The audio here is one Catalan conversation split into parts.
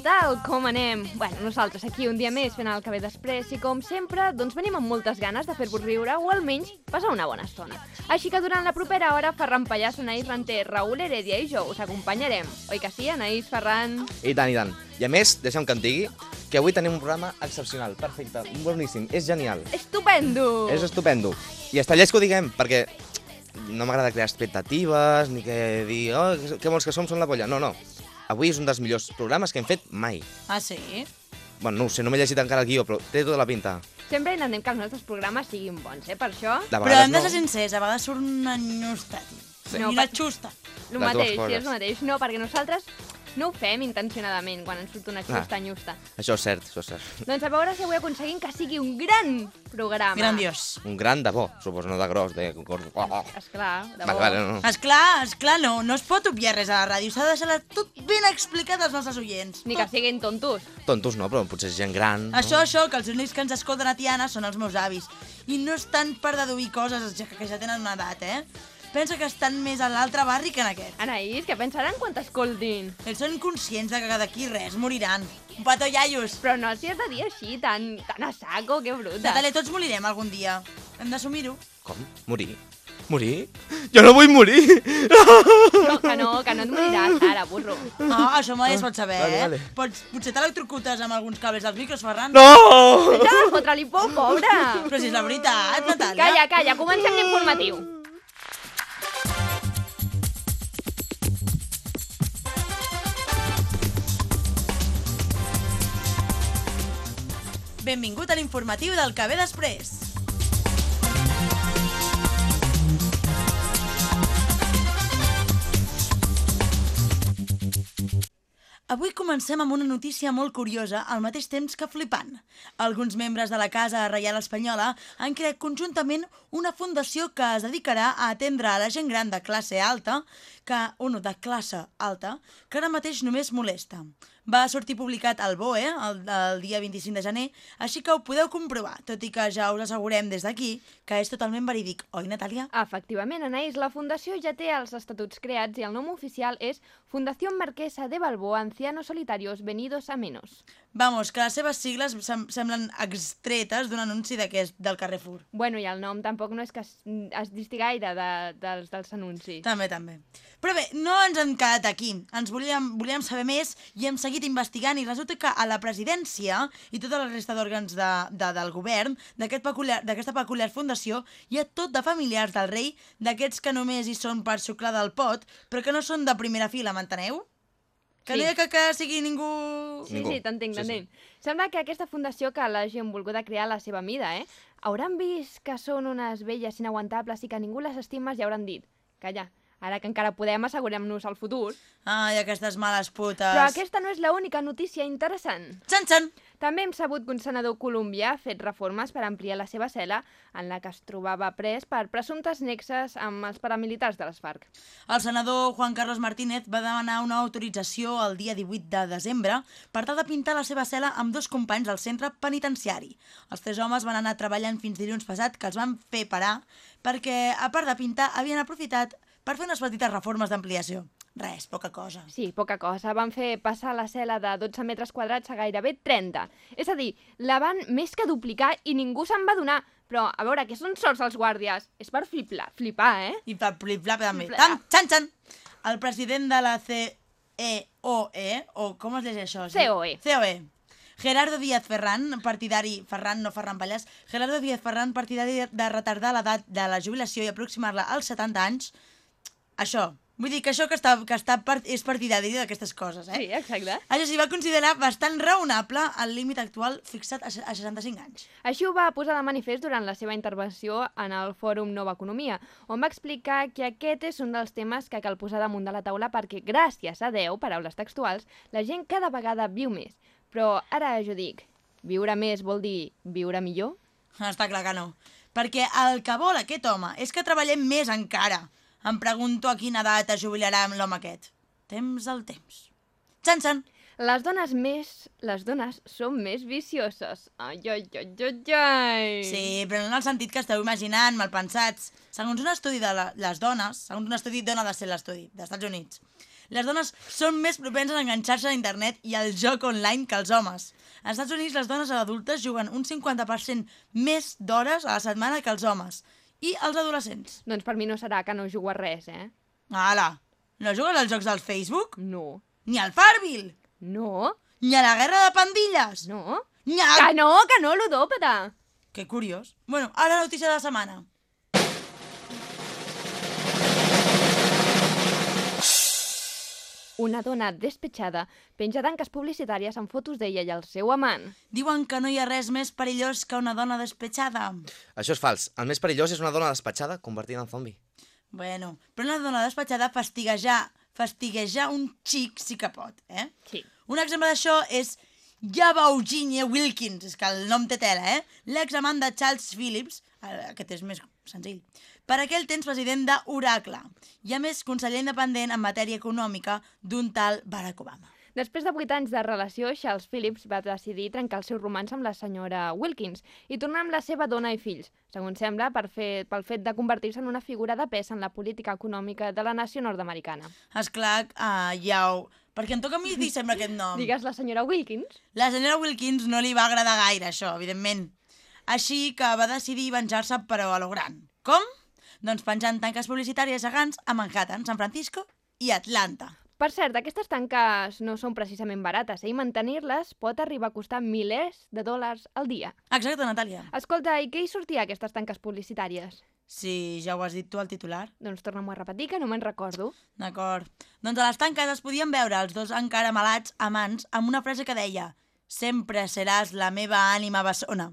Tal? Com anem? Bueno, nosaltres aquí un dia més fent el que ve després i com sempre, doncs venim amb moltes ganes de fer-vos riure o almenys passar una bona estona. Així que durant la propera hora, Ferran Pallàs, Anaïs Ranter, Raül Heredia i jo us acompanyarem. Oi que sí, Anaïs, Ferran? I tant, i tant. I a més, deixa'm que em digui que avui tenim un programa excepcional, perfecte, boníssim, és genial, Estupendo! és estupendo. I està lleig que ho diguem, perquè no m'agrada crear expectatives, ni que dir, oh, que molts que som són la polla. No, no. Avui és un dels millors programes que hem fet mai. Ah, sí? Bueno, no ho sé, no m'he llegit encara el guió, però té tota la pinta. Sempre intentem que els nostres programes siguin bons, eh? Per això, De Però hem de no. ser sincers, a vegades surt una nyusta, tio. Sí. I una xusta. el Les mateix, sí, coses. és el mateix. No, perquè nosaltres no ho fem intencionadament quan ens surt una xusta Ah. nyusta. Això és cert, això és cert. Doncs a veure si avui aconseguim que sigui un gran programa. Grandiós. Un gran de bo, suposo, no de gros, de... Oh, oh. Esclar, de Vale, bo. vale, no. Esclar, esclar, no. No es pot obviar res a la ràdio. S'ha de deixar tot ben explicat als nostres oients. Ni que siguin tontos. Tontos no, però potser és gent gran. Això, això, que els únics que ens escolten a Tiana són els meus avis. I no estan per deduir coses, ja que ja tenen una edat, eh? Pensa que estan més a l'altre barri que en aquest. Anaïs, què pensaran quan t'escoltin? Ells són conscients de que d'aquí res moriran. Un petó iaios. Però no hi has de dir així, tan, tan a saco, que bruta. Natàlia, tots morirem algun dia. Hem d'assumir-ho. Com? Morir? Morir? Jo no vull morir! No, que no, que no et moriràs ara, burro. No, això mai es pot saber, Vale, eh? vale. Pots, potser t'electrocutes amb alguns cables dels micros, Ferran. No! Ja vas fotre-li por, pobre. Però si és la veritat, Natàlia. Calla, calla, comencem l'informatiu. Benvingut a l'informatiu del que ve després. Avui comencem amb una notícia molt curiosa, al mateix temps que flipant. Alguns membres de la Casa Reial Espanyola han creat conjuntament una fundació que es dedicarà a atendre a la gent gran de classe alta, que, uno, de classe alta, que ara mateix només molesta. Va sortir publicat al BOE el, el dia 25 de gener, així que ho podeu comprovar, tot i que ja us assegurem des d'aquí que és totalment verídic, oi, Natàlia? Efectivament, Anaïs, la Fundació ja té els estatuts creats i el nom oficial és Fundació Marquesa de Balboa Ancianos Solitarios Venidos a Menos. Vamos, que les seves sigles sem semblen extretes d'un anunci d'aquest del Carrefour. Bueno, i el nom tampoc no és que es, es disti gaire de, dels, dels anuncis. També, també. Però bé, no ens hem quedat aquí. Ens volíem, volíem saber més i hem seguit investigant i resulta que a la presidència i tota la resta d'òrgans de, de, del govern d'aquest peculiar- d'aquesta peculiar fundació hi ha tot de familiars del rei, d'aquests que només hi són per xuclar del pot, però que no són de primera fila, m'enteneu? Que Sí. no hi ha que, que sigui ningú... Sí, Ningú. sí, t'entenc, Sí, sí. t'entenc. Sembla que aquesta fundació que l'hagin volguda crear a la seva mida, eh? Hauran vist que són unes velles inaguantables i que ningú les estima i hauran dit calla, ara que encara podem assegurem-nos el futur. Ai, aquestes males putes. Però aquesta no és l'única notícia interessant. Txan, txan! També hem sabut que un senador colombià ha fet reformes per ampliar la seva cel·la en la que es trobava pres per presumptes nexes amb els paramilitars de les FARC. El senador Juan Carlos Martínez va demanar una autorització el dia 18 de desembre per tal de pintar la seva cel·la amb dos companys del centre penitenciari. Els tres homes van anar treballant fins dilluns passat que els van fer parar perquè, a part de pintar, havien aprofitat per fer unes petites reformes d'ampliació. Res, poca cosa. Sí, poca cosa. Van fer passar la cel·la de 12 metres quadrats a gairebé 30. És a dir, la van més que duplicar i ningú se'n va donar. Però, a veure, què són sorts els guàrdies? És per flipar, flipar eh? I per flip-flap també. Flip-flap. Tan, txan, txan! El president de la CEOE, o com es llegeix això? COE. COE. Gerardo Díaz Ferran, partidari, Ferran, no Ferran Pallàs, Gerardo Díaz Ferran, partidari de retardar l'edat de la jubilació i aproximar-la als 70 anys, això, Vull dir que això que està, que està part, és partidari d'aquestes coses, eh? Sí, exacte. Això sí, va considerar bastant raonable el límit actual fixat a, se- a 65 anys. Així ho va posar de manifest durant la seva intervenció en el fòrum Nova Economia, on va explicar que aquest és un dels temes que cal posar damunt de la taula perquè, gràcies a Déu, paraules textuals, la gent cada vegada viu més. Però ara jo dic, viure més vol dir viure millor? Està clar que no. Perquè el que vol aquest home és que treballem més encara. Em pregunto a quina edat es jubilarà amb l'home aquest. Temps al temps. Txan. Les dones més... Les dones són més vicioses. Ai, ai, ai, ai, ai. Sí, però no en el sentit que esteu imaginant, malpensats. Segons un estudi de la, les dones, segons un estudi dona de ser l'estudi, dels Estats Units, les dones són més propenses a enganxar-se a internet i al joc online que els homes. Als Estats Units les dones adultes juguen un 50% més d'hores a la setmana que els homes. I els adolescents. Doncs per mi no serà que no jugo a res, eh? Ala, no jugues als jocs del Facebook? No. Ni al Farville? No? Ni a la guerra de pandilles? No? Ni a... Que no, que no, ludòpata! Que curiós. Bueno, ara la notícia de la setmana. Una dona despetxada penja tanques publicitàries amb fotos d'ella i el seu amant. Diuen que no hi ha res més perillós que una dona despetxada. Això és fals. El més perillós és una dona despatxada convertida en zombi. Bueno, però una dona despatxada fastiguejar, fastiguejar un xic sí que pot, eh? Sí. Un exemple d'això és Java Eugenia Wilkins, és que el nom té tela, eh? L'examant de Charles Phillips, aquest és més senzill, per aquell temps president d'Oracle, i a més conseller independent en matèria econòmica d'un tal Barack Obama. Després de 8 anys de relació, Charles Phillips va decidir trencar el seu romanç amb la senyora Wilkins i tornar amb la seva dona i fills, segons sembla, per fer, pel fet de convertir-se en una figura de pes en la política econòmica de la nació nord-americana. Esclar, uh, ja ho... Perquè em toca a mi dir sempre aquest nom. Digues la senyora Wilkins? La senyora Wilkins no li va agradar gaire, això, evidentment. Així que va decidir venjar-se, però a lo gran. Com? Doncs penjant tanques publicitàries gegants a Manhattan, San Francisco i Atlanta. Per cert, aquestes tanques no són precisament barates, eh? i mantenir-les pot arribar a costar milers de dòlars al dia. Exacte, Natàlia. Escolta, i què hi sortia aquestes tanques publicitàries? Si ja ho has dit tu al titular. Doncs torna-m'ho a repetir, que no me'n recordo. D'acord. Doncs a les tanques es podien veure els dos encara malats amants amb una frase que deia Sempre seràs la meva ànima bessona.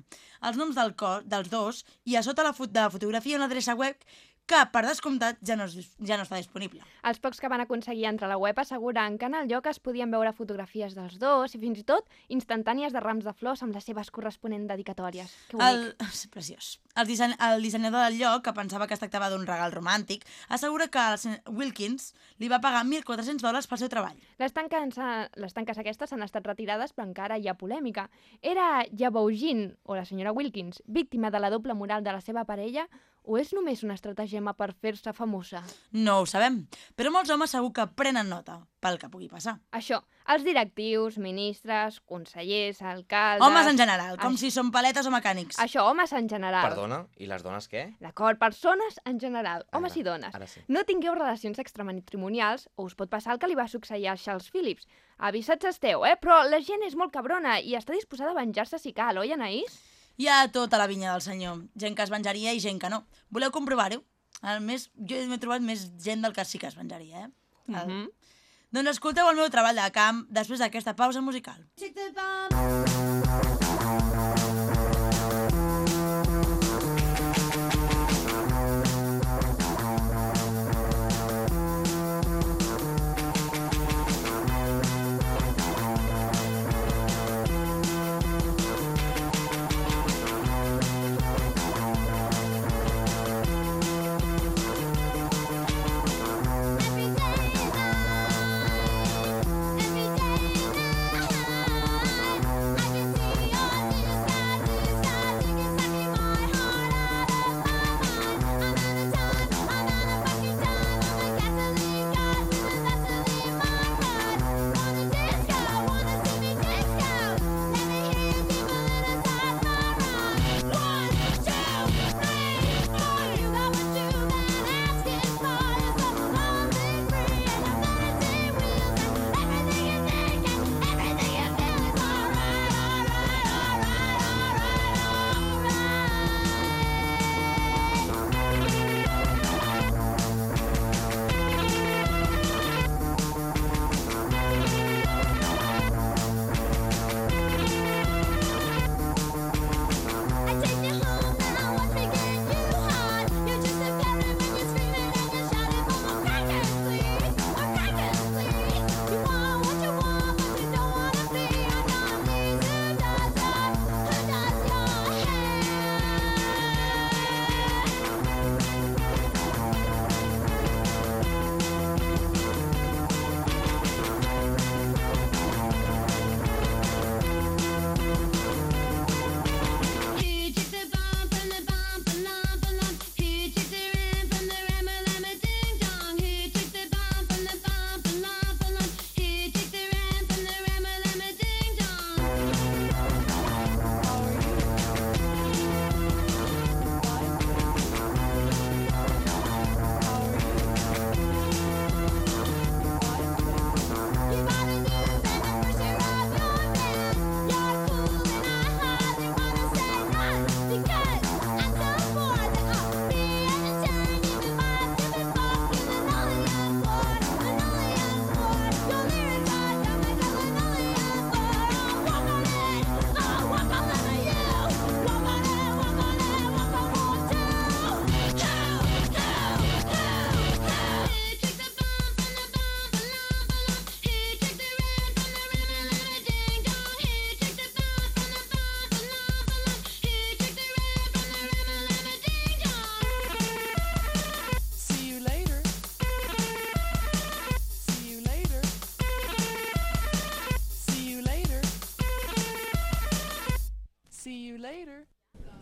Els noms del cos, dels dos i a sota la, fot de la fotografia una adreça web que, per descomptat, ja no, és, ja no està disponible. Els pocs que van aconseguir entrar a la web asseguren que en el lloc es podien veure fotografies dels dos i fins i tot instantànies de rams de flors amb les seves corresponents dedicatòries. Que El... És preciós. El, disseny... el dissenyador del lloc, que pensava que es tractava d'un regal romàntic, assegura que el Wilkins li va pagar 1.400 dòlars pel seu treball. Les tanques, les tanques aquestes han estat retirades, però encara hi ha polèmica. Era Javaugin, o la senyora Wilkins, víctima de la doble moral de la seva parella, o és només una estratagema per fer-se famosa? No ho sabem, però molts homes segur que prenen nota pel que pugui passar. Això, els directius, ministres, consellers, alcaldes... Homes en general, com Ai. si són paletes o mecànics. Això, homes en general. Perdona, i les dones què? D'acord, persones en general, homes Ara, i dones. Ara sí. No tingueu relacions extramatrimonials o us pot passar el que li va succeir al Charles Phillips. Avisats esteu, eh? Però la gent és molt cabrona i està disposada a venjar-se si cal, oi, Anaïs? Hi ha tota la vinya del senyor. Gent que es venjaria i gent que no. Voleu comprovar-ho? A més, jo m'he trobat més gent del que sí que es venjaria, eh? El... Mhm. Doncs escolteu el meu treball de camp després d'aquesta pausa musical. Night,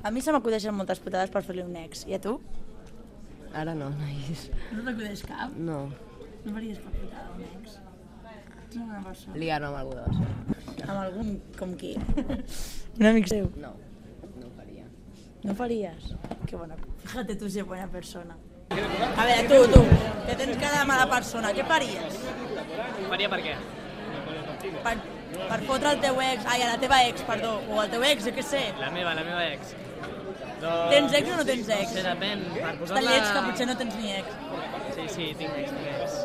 A mi se m'acudeixen moltes putades per fer-li un ex. I a tu? Ara no, Anaïs. No t'acudeix cap? No. No faries cap putada un ex? Ets una persona. Liar-me amb algú seva. Amb algun com qui? un amic seu. No, no ho faria. No faries? Que bona... Fíjate tu ser bona persona. A veure, tu, tu, que tens cara de mala persona, què faries? Faria per què? Per, per fotre el teu ex, ai, a la teva ex, perdó, o el teu ex, jo què sé. La meva, la meva ex. Doncs... Tens ex o no tens ex? Sí, depèn. Per Està posar-la... lleig que potser no tens ni ex. Sí, sí, tinc ex, tinc ex.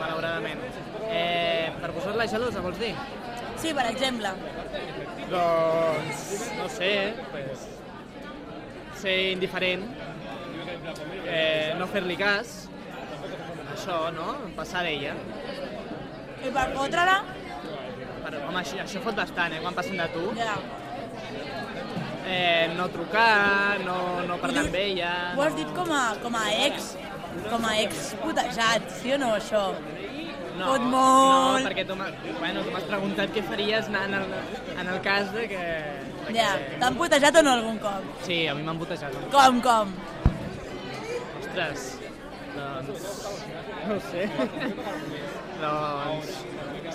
Malauradament. Eh, per posar-la gelosa, vols dir? Sí, per exemple. Doncs... No sé, pues... Ser indiferent. Eh, no fer-li cas. Això, no? Passar d'ella. I per fotre-la, Però, home, això, això fot bastant, eh? Quan passen de tu. ja. Eh, no trucar, no, no parlar amb ella... Ho has dit com a, com a ex, com a ex putejat, sí o no, això? No, Fot molt. no, perquè tu m'has bueno, tu preguntat què faries en el, en el cas de que... De Ja, que... t'han putejat o no algun cop? Sí, a mi m'han botejat. Com, com? Ostres, doncs... No sé. doncs...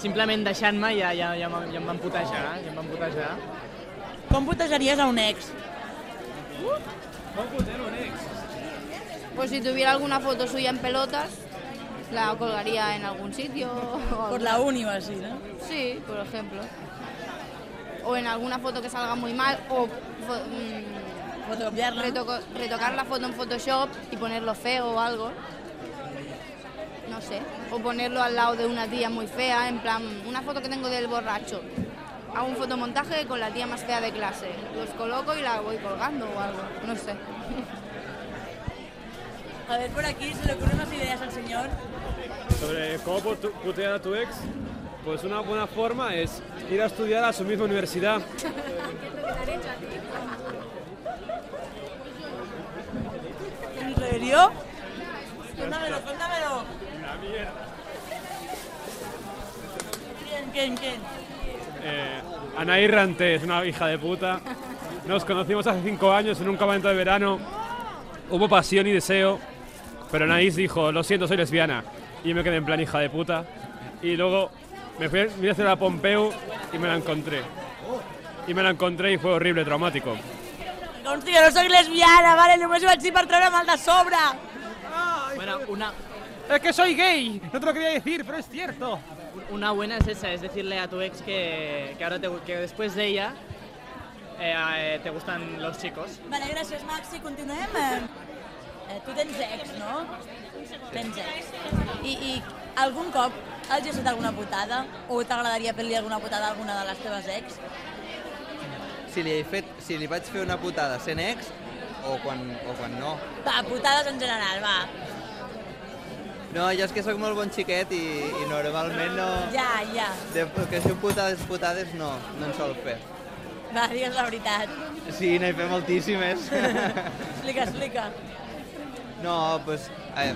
Simplement deixant-me ja, ja, ja, ja em van putejar, ja em van putejar. Com putejaries a un ex? Pues si tuviera alguna foto suya en pelotas, la colgaría en algún sitio. o Por la uni o así, ¿no? Sí, por ejemplo. O en alguna foto que salga muy mal, o mm, Fotocopiarla. retoco- retocar la foto en Photoshop y ponerlo feo o algo. No sé. O ponerlo al lado de una tía muy fea, en plan, una foto que tengo del borracho. Hago un fotomontaje con la tía más fea de clase. Los coloco y la voy colgando o algo. No sé. A ver, por aquí se le ocurren unas ideas al señor. Sobre cómo putear a tu ex, pues una buena forma es ir a estudiar a su misma universidad. ¿En serio? Cuéntamelo, cuéntamelo. ¿Quién, quién, quién? Eh, Anaí Rante es una hija de puta. Nos conocimos hace cinco años en un campamento de verano. Hubo pasión y deseo, pero Anaís dijo, lo siento, soy lesbiana. Y yo me quedé en plan hija de puta. Y luego me fui, me fui a hacer a Pompeu y me la encontré. Y me la encontré y fue horrible, traumático. Consti, que no soc lesbiana, vale? Només ho vaig dir per treure mal de sobre. Bueno, una, ¡Es que soy gay! No te lo quería decir, pero es cierto. Una buena es esa, es decirle a tu ex que, que ahora te, que después de ella eh, eh, te gustan los chicos. Vale, gràcies, Maxi. Continuem. Eh, eh, tu tens ex, no? Tens ex. I, I algun cop has gestat alguna putada? O t'agradaria fer-li alguna putada a alguna de les teves ex? Si li, he fet, si li vaig fer una putada sent ex o quan, o quan no. Va, putades en general, va. No, jo és que sóc molt bon xiquet i, i normalment no... Ja, ja. De, que si putades, putades no, no en sol fer. Va, digues la veritat. Sí, n'he fet moltíssimes. Explica, explica. no, doncs, pues, eh,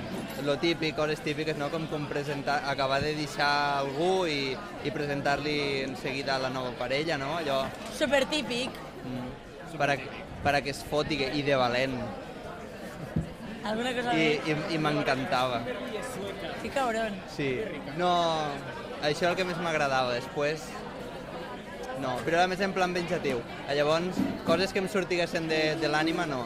lo típic, coses típiques, no? Com, com presentar, acabar de deixar algú i, i presentar-li en seguida la nova parella, no? Allò, Supertípic. mm, per a, per a que es foti i de valent. Alguna cosa I, i, i m'encantava. Que cabron. Sí, no, això és el que més m'agradava, després no, però a més en plan venjatiu. Llavors, coses que em sortiguessin de, de l'ànima, no.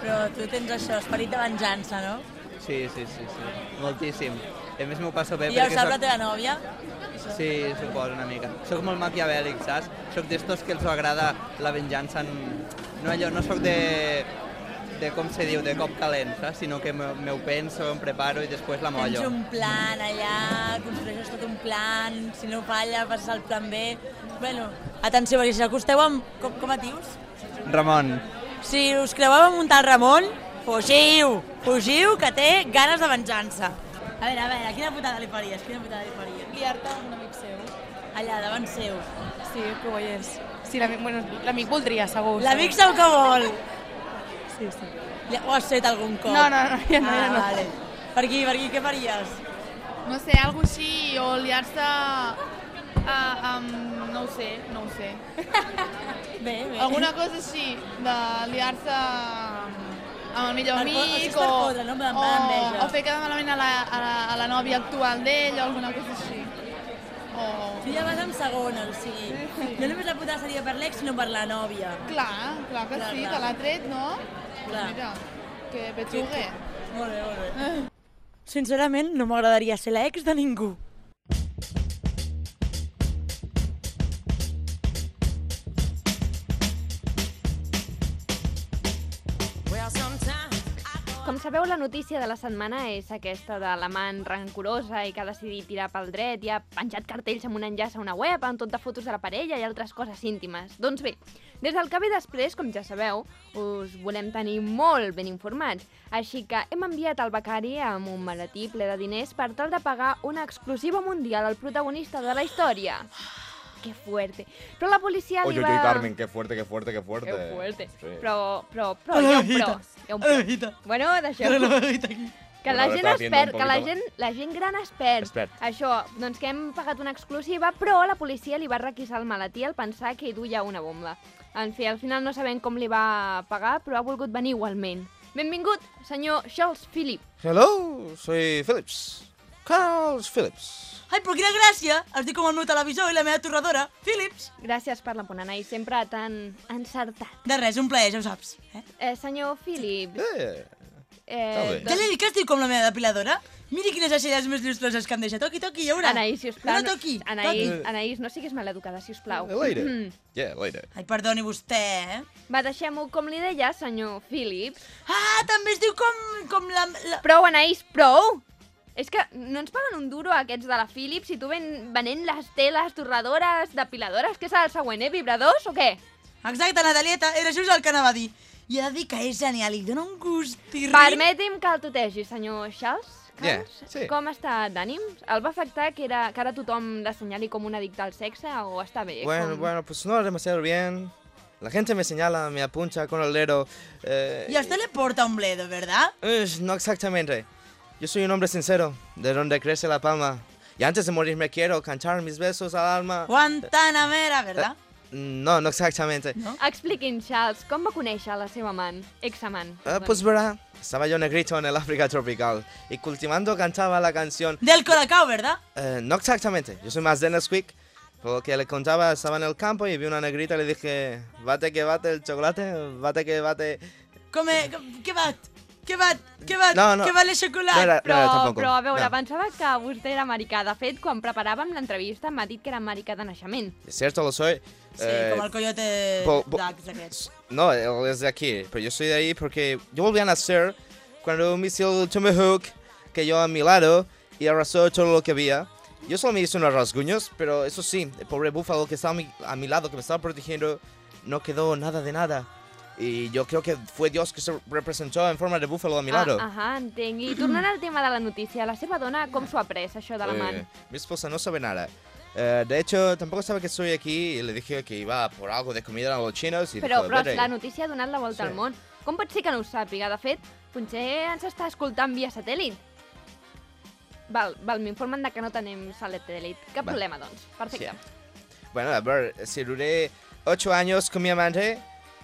Però tu tens això, esperit de venjança, no? Sí, sí, sí, sí, moltíssim. I a més m'ho passo bé I ja ho perquè sap la teva nòvia? Sí, suposo una mica. Soc molt maquiavèlic, saps? Soc d'estos que els agrada la venjança en... No allò, no sóc de, de com se diu, de cop calent, saps? Sinó que me, me ho penso, em preparo i després la Tens mollo. un plan allà, construeixes tot un plan, si no falla passes al plan B. Bueno, atenció, perquè si acosteu amb... Com, com et dius? Ramon, Si us creueu amb un tal Ramon, fugiu! Fugiu, que té ganes de venjança. A veure, a veure, quina putada li faries? Quina putada li faries? Liar-te amb un amic seu. Allà, davant seu. Sí, que ho veiés. Sí, l'amic bueno, l'amic voldria, segur. L'amic segur que vol. Sí, sí. Ho has fet algun cop? No, no, no, ja no, ah, ja no. Vale. Per aquí, per aquí, què faries? No sé, algo així, o liar-se Uh, um, no ho sé, no ho sé. Bé, bé. Alguna cosa així, de liar-se amb el millor Per o amic fotre, no? Va, enveja. o, o fer quedar malament a la, a la, a la nòvia actual d'ell o alguna cosa així. Tu ja vas amb segona, o sigui, no només la putada seria per l'ex, sinó per la nòvia. Clar, clar que Clar, sí, clar. te l'ha tret, no? Clar. Mira, que petxugue. Molt bé, molt bé. Sincerament, no m'agradaria ser l'ex de ningú. Sabeu, la notícia de la setmana és aquesta de l'amant rancorosa i que ha decidit tirar pel dret i ha penjat cartells amb un enllaç a una web amb tot de fotos de la parella i altres coses íntimes. Doncs bé, des del que ve després, com ja sabeu, us volem tenir molt ben informats. Així que hem enviat el becari amb un maletí ple de diners per tal de pagar una exclusiva mundial al protagonista de la història. Que fuerte. Però la policia Oye, li oye, va... Carmen, qué fuerte, qué fuerte, qué fuerte. Que fuerte. Sí. Però, però, però, hi ha un però. Hi ha un però. Bueno, deixeu... Que la gent es perd, que la gent, la gent gran es perd. Es perd. Això, doncs que hem pagat una exclusiva, però la policia li va requisar el maletí al pensar que hi duia una bomba. En fi, al final no sabem com li va pagar, però ha volgut venir igualment. Benvingut, senyor Charles Philip. Hello, soy Phillips. Carls Phillips. Ai, però quina gràcia! Es diu com el meu televisor i la meva torradora, Philips. Gràcies per la ponana i sempre tan encertat. De res, un plaer, ja ho saps. Eh? Eh, senyor Phillips... Eh, Eh, Ja li he dit que es diu com la meva depiladora? Miri quines aixelles més lustroses que em deixa. Toqui, toqui, ja veurà. Anaïs, sisplau. No, toqui, Anaïs, toqui. Anaïs, no siguis maleducada, sisplau. later. Mm. Yeah, later. Ai, perdoni vostè, eh? Va, deixem-ho com li deia, senyor Phillips. Ah, també es diu com, com la, la... Prou, Anaïs, prou! És que no ens paguen un duro aquests de la Philips i tu ven, venent les teles, torradores, depiladores, què serà el següent, eh? Vibradors o què? Exacte, Natalieta, era just el que anava a dir. I he de dir que és genial, i dona un gust tirri. Permeti'm que el tutegi, senyor Charles. Yeah, sí. Com està d'ànims? El va afectar que, era, que ara tothom l'assenyali com un addicte al sexe o està bé? Bueno, com... bueno, pues no demasiado bien. La gente me señala, me apunta con el dedo. Eh, Y a usted le porta un bledo, ¿verdad? eh, no exactamente. Yo soy un hombre sincero, de donde crece la palma. Y antes de morir me quiero cantar mis besos al alma. Guantanamera, ¿verdad? No, no exactamente. No? Expliqui'n, Charles, com va conèixer la seva amant, examant? Ah, pues verá, estaba yo negrito en el África tropical y cultivando cantaba la canción. Del Colacao, ¿verdad? Eh, no exactamente, yo soy más de Nesquik. Por lo que le contaba, estaba en el campo y vi una negrita y le dije, bate que bate el chocolate, bate que bate... Come... Què va? Què va? Què va? No, no. Què va el xocolat? No no Però, tampoco. però a veure, No. pensava que vostè era americà. De fet, quan preparàvem l'entrevista m'ha dit que era americà de naixement. Es cierto, lo soy. Sí, Eh, com el coyote Dax aquest. No, él es de aquí, pero yo soy de ahí porque yo volví a nacer cuando me hizo el tomahawk que yo a mi lado y arrasó todo lo que había. Yo solo me hice unos rasguños, pero eso sí, el pobre búfalo que estaba a mi, a mi lado, que me estaba protegiendo, no quedó nada de nada. Y yo creo que fue Dios que se representó en forma de búfalo a mi lado. Ah, ahà, entenc. I tornant al tema de la notícia, la seva dona com s'ho ha pres, això de l'amant? Eh, mi esposa no sabe nada. Eh, de hecho, tampoco sabe que estoy aquí y le dije que iba por algo de comida a los chinos y Però, dijo, però la notícia ha donat la volta Sí. al món. Com pot ser que no ho sàpiga? De fet, potser ens està escoltant via satèl·lit. Val, val m'informen de que no tenim satèl·lit. Cap Va. problema, doncs. Perfecte. Bueno, a ver, si duré ocho años con mi amante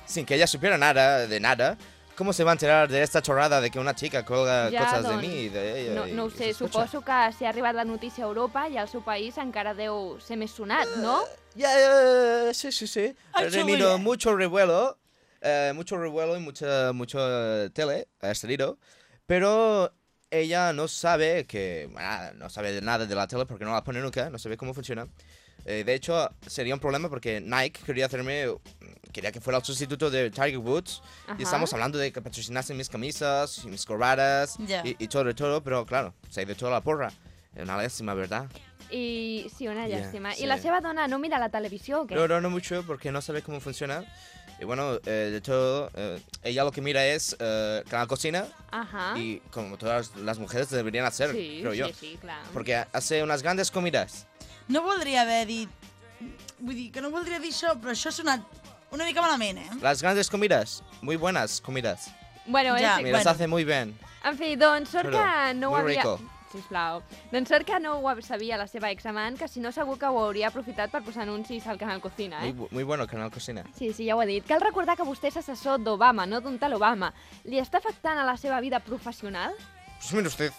sin que ella supiera nada de nada, ¿cómo se va a enterar de esta chorrada de que una chica colga Ja, cosas doncs, de mí y de ella? No, no ho sé, suposo que si ha arribat la notícia a Europa i al seu país encara deu ser més sonat, no? Ya, ya, sí, sí, sí. Qué tenido bueno. mucho revuelo, eh, mucho revuelo y mucha, mucho tele, ha salido, pero ella no sabe que, bueno, no sabe de nada de la tele porque no la pone nunca, no sabe cómo funciona. Eh, de hecho, sería un problema porque Nike quería hacerme, quería que fuera el sustituto de Tiger Woods. Ajá. Y estamos hablando de que patrocinasen mis camisas y mis corbatas Ya. y, y todo, y todo, pero claro, se ha ido toda la porra. Es una lástima, ¿verdad? I sí, una Ja, llàstima. sí. I la seva dona no mira la televisió o què? No, no, no mucho porque no sabe cómo funciona. Y bueno, eh, de todo, eh, ella lo que mira es eh, Canal Cocina Ajá. y como todas las mujeres deberían hacer, sí, creo sí, yo. sí, clar. Porque hace unas grandes comidas. No voldria haver dit... Vull dir, que no voldria dir això, però això ha sonat una mica malament, eh? Las grandes comidas, muy buenas comidas. Bueno, Ja, és... Me las bueno. hace muy bien. En fi, doncs, sort que no ho muy havia... rico. sisplau. Doncs sort que no ho sabia la seva examant, que si no segur que ho hauria aprofitat per posar anuncis al canal Cocina, Muy, eh? bu- muy bueno canal Cocina. Sí, sí, ja ho ha dit. Cal recordar que vostè és assessor d'Obama, no d'un tal Obama. Li està afectant a la seva vida professional? Pues mire usted,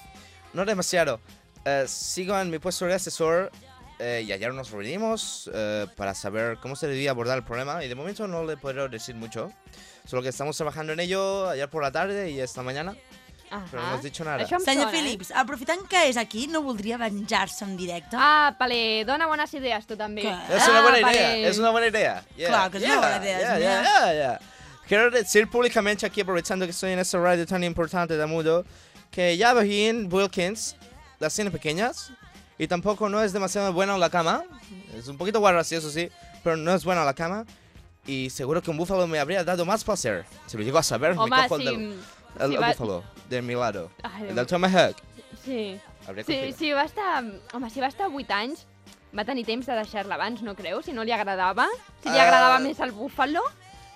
no demasiado. Eh, sigo en mi puesto de asesor eh, y ayer nos reunimos eh, para saber cómo se debía abordar el problema y de momento no le puedo decir mucho. Solo que estamos trabajando en ello ayer por la tarde y esta mañana. Però no has dit nada. Això em Senyor sona, eh? Phillips, aprofitant que és aquí, no voldria venjar-se en directe? Ah, Palé, dona bones idees tu també. Clar. Es una Ah, buena Palé. idea, es una buena idea. Yeah, Claro que es una yeah, buena idea, yeah, yeah, yeah, yeah. Quiero decir públicamente aquí, aprovechando que estoy en esta radio tan importante del mundo, que ya Behin Wilkins las tiene pequeñas y tampoco no es demasiado buena en la cama. Es un poquito gracioso, sí, pero no es buena en la cama. Y seguro que un búfalo me habría dado más placer. Si lo llego a saber, Home, me cojo el, si- del, el, si el búfalo de mi lado. Ai, el del Tomahawk. Sí. Habría Sí, cogido. sí, va estar... Home, si va estar 8 anys, va tenir temps de deixar-la abans, no creu? Si no li agradava? Si li Ah. agradava més el búfalo?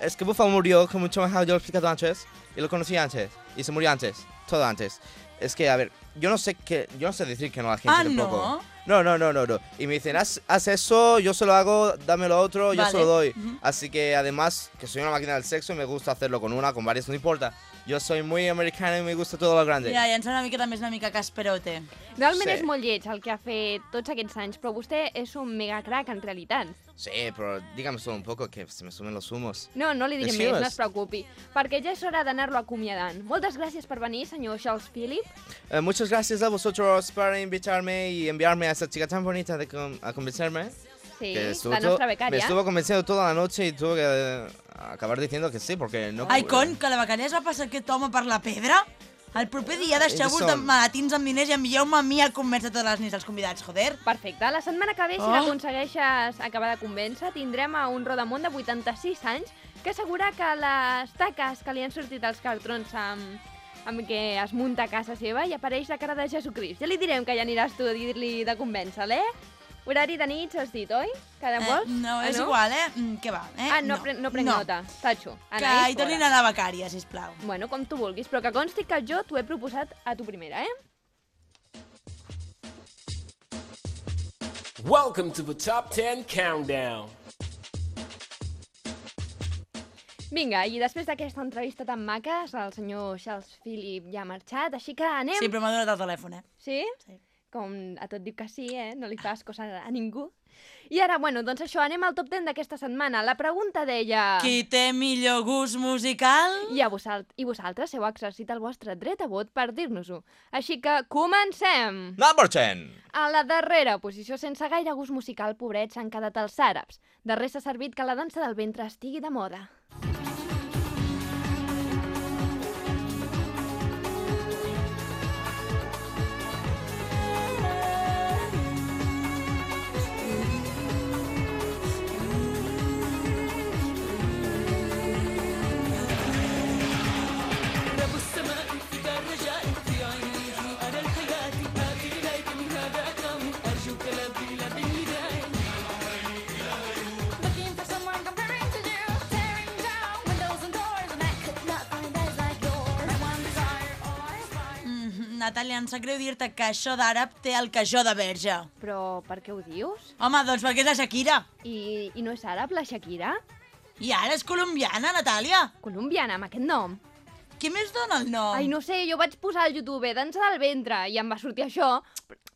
Es que Búfalo murió como un Tomahawk, yo lo he explicado antes, y lo conocí antes, y se murió antes, todo antes. Es que, a ver, yo no sé qué, yo no sé decir que no a la gente Ah, tampoco. ¿no? No, no, no, no. Y me dicen, haz, haz eso, yo se lo hago, dame lo otro, yo Vale. se lo doy. Ujú. Así que además, que soy una máquina del sexo y me gusta hacerlo con una, con varias, no importa. Yo soy muy americano y me gusta todo lo grande. Ja, ja ens sembla una miqueta més una mica Casperote. Realment Sí. és molt lleig el que ha fet tots aquests anys, però vostè és un mega crack en realitat. Sí, pero dígame solo un poco que se me suben los humos. No, no li diré Deixi-les. més, no es preocupi, perquè ja és hora d'anar-lo acomiadant. Moltes gràcies per venir, senyor Charles Philip. Eh, muchas gracias a vosotros por invitarme y enviarme a esa chica tan bonita de con- a convencerme. Sí, la nostra Me becària. estuvo convenciendo toda la noche y tuve que eh, acabar diciendo que sí, porque no... Ai, con, que la es va passar aquest home per la pedra? El proper dia deixeu-vos de malatins amb diners i envieu-me a mi a convèncer totes les nits els convidats, joder. Perfecte. La setmana que ve, si Oh. l'aconsegueixes acabar de convèncer, tindrem a un Rodamont de 86 anys que assegura que les taques que li han sortit als cartrons amb, amb què es munta a casa seva i apareix la cara de Jesucrist. Ja li direm que ja aniràs tu a dir-li de convèncer eh? Horari de nit, has dit, oi? Cada Eh, vols? no, Ah, és igual, eh? Mm, Què va, eh? Ah, no, no. no prenc no. nota. Tatxo. Que Anaïs, hi tornin a la becària, sisplau. Bueno, com tu vulguis, però que consti que jo t'ho he proposat a tu primera, eh? Welcome to the Top 10 Countdown. Vinga, i després d'aquesta entrevista tan maca, el senyor Charles Philip ja ha marxat, així que anem... Sí, però m'ha donat el telèfon, eh? Sí? Sí. Com a tot diu que sí, eh? No li fas cosa a ningú. I ara, bueno, doncs això, anem al top 10 d'aquesta setmana. La pregunta deia... Qui té millor gust musical? I, a vosalt I vosaltres heu exercit el vostre dret a vot per dir-nos-ho. Així que comencem! Number 10. A la darrera posició, sense gaire gust musical, pobrets, han quedat els àrabs. De res ha servit que la dansa del ventre estigui de moda. Natàlia, em sap greu dir-te que això d'àrab té el cajó de verge. Però per què ho dius? Home, doncs perquè és la Shakira. I, i no és àrab, la Shakira? I ara és colombiana, Natàlia. Colombiana, amb aquest nom? Qui més dona el nom? Ai, no sé, jo vaig posar al YouTube dansa del ventre i em va sortir això.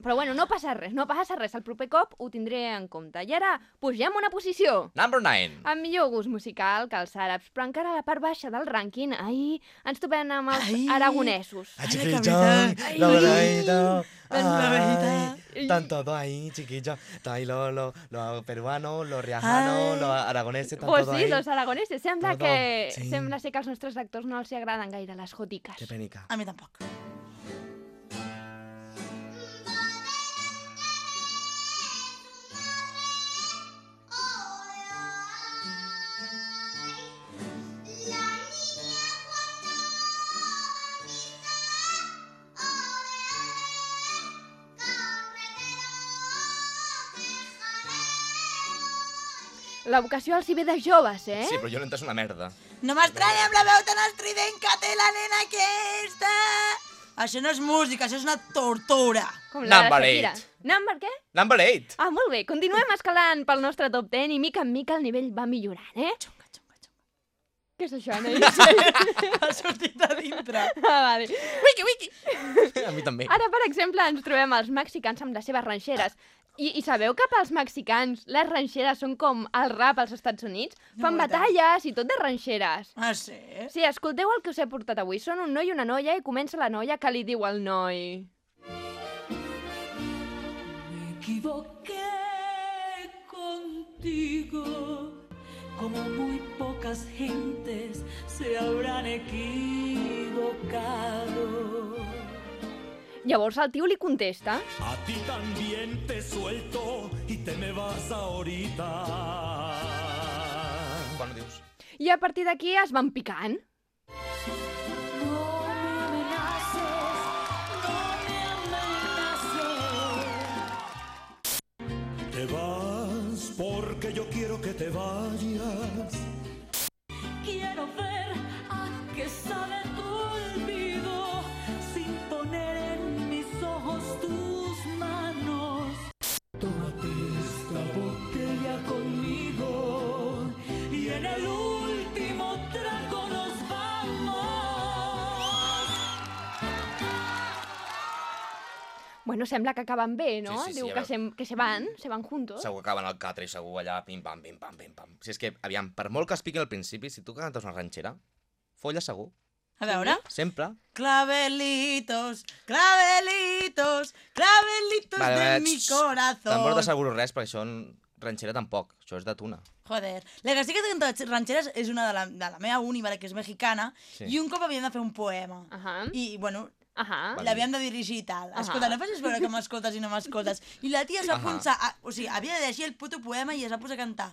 Però bueno, no passa res, no passa res. El proper cop ho tindré en compte. I ara pugem una posició. Number 9. Amb millor gust musical que els àrabs, però encara a la part baixa del rànquing, ahir ens trobem amb els Ai. aragonesos. Ay, chiquillo, lo bonito. La veritat. Ay, están todos ahí, chiquillos. Está ahí los lo, lo peruanos, los riajanos, Ay. los aragoneses, están Pues sí, ahí. los aragoneses. Sembla Todo, que, sí. sembla ser que als nostres actors no els agraden gaire les jotiques. Qué penica. A mi tampoc. La vocació els hi ve de joves, eh? Sí, però jo no entès una merda. No m'estranya amb la veu tan estrident que té la nena aquesta. Això no és música, això és una tortura. Com la Number de Shakira. eight. Number què? Number 8. Ah, molt bé. Continuem escalant pel nostre top 10 i mica en mica el nivell va millorant, eh? Xunga, xunga, xunga. Què és això, Anaïs? Ha sortit de dintre. ah, vale. Wiki, wiki. A mi també. Ara, per exemple, ens trobem els mexicans amb les seves ranxeres. I, I sabeu que pels mexicans les ranxeres són com el rap als Estats Units? No Fan he batalles i tot de ranxeres. Ah, sí? Sí, escolteu el que us he portat avui. Són un noi i una noia i comença la noia que li diu al noi. Me equivoqué contigo, como muy pocas gentes se habrán equivocado. Llavors el tio li contesta. A ti también te suelto y te me vas ahorita. Quan ho dius? I a partir d'aquí es van picant. Bueno, sembla que acaben bé, no? Sí, sí, sí, Diu que, veure. se, que se van, se van juntos. Segur que acaben al catre i segur allà pim-pam, pim-pam, pim-pam. Si és que, aviam, per molt que es piqui al principi, si tu cantes una ranxera, folla segur. A veure. Sempre. Clavelitos, clavelitos, clavelitos Vale, de vale, mi corazón. Tampoc t'asseguro res, perquè això ranxera tampoc. Això és de tuna. Joder. La que sí que canta ranxeres és una de la, de la meva uni, vale, que és mexicana, Sí. i un cop havíem de fer un poema. Uh -huh. I, bueno, uh -huh. l'havíem de dirigir i tal. Ahà. Escolta, no facis veure que m'escoltes i no m'escoltes. I la tia es va Ahà. posar... A, o sigui, havia de llegir el puto poema i es va posar a cantar.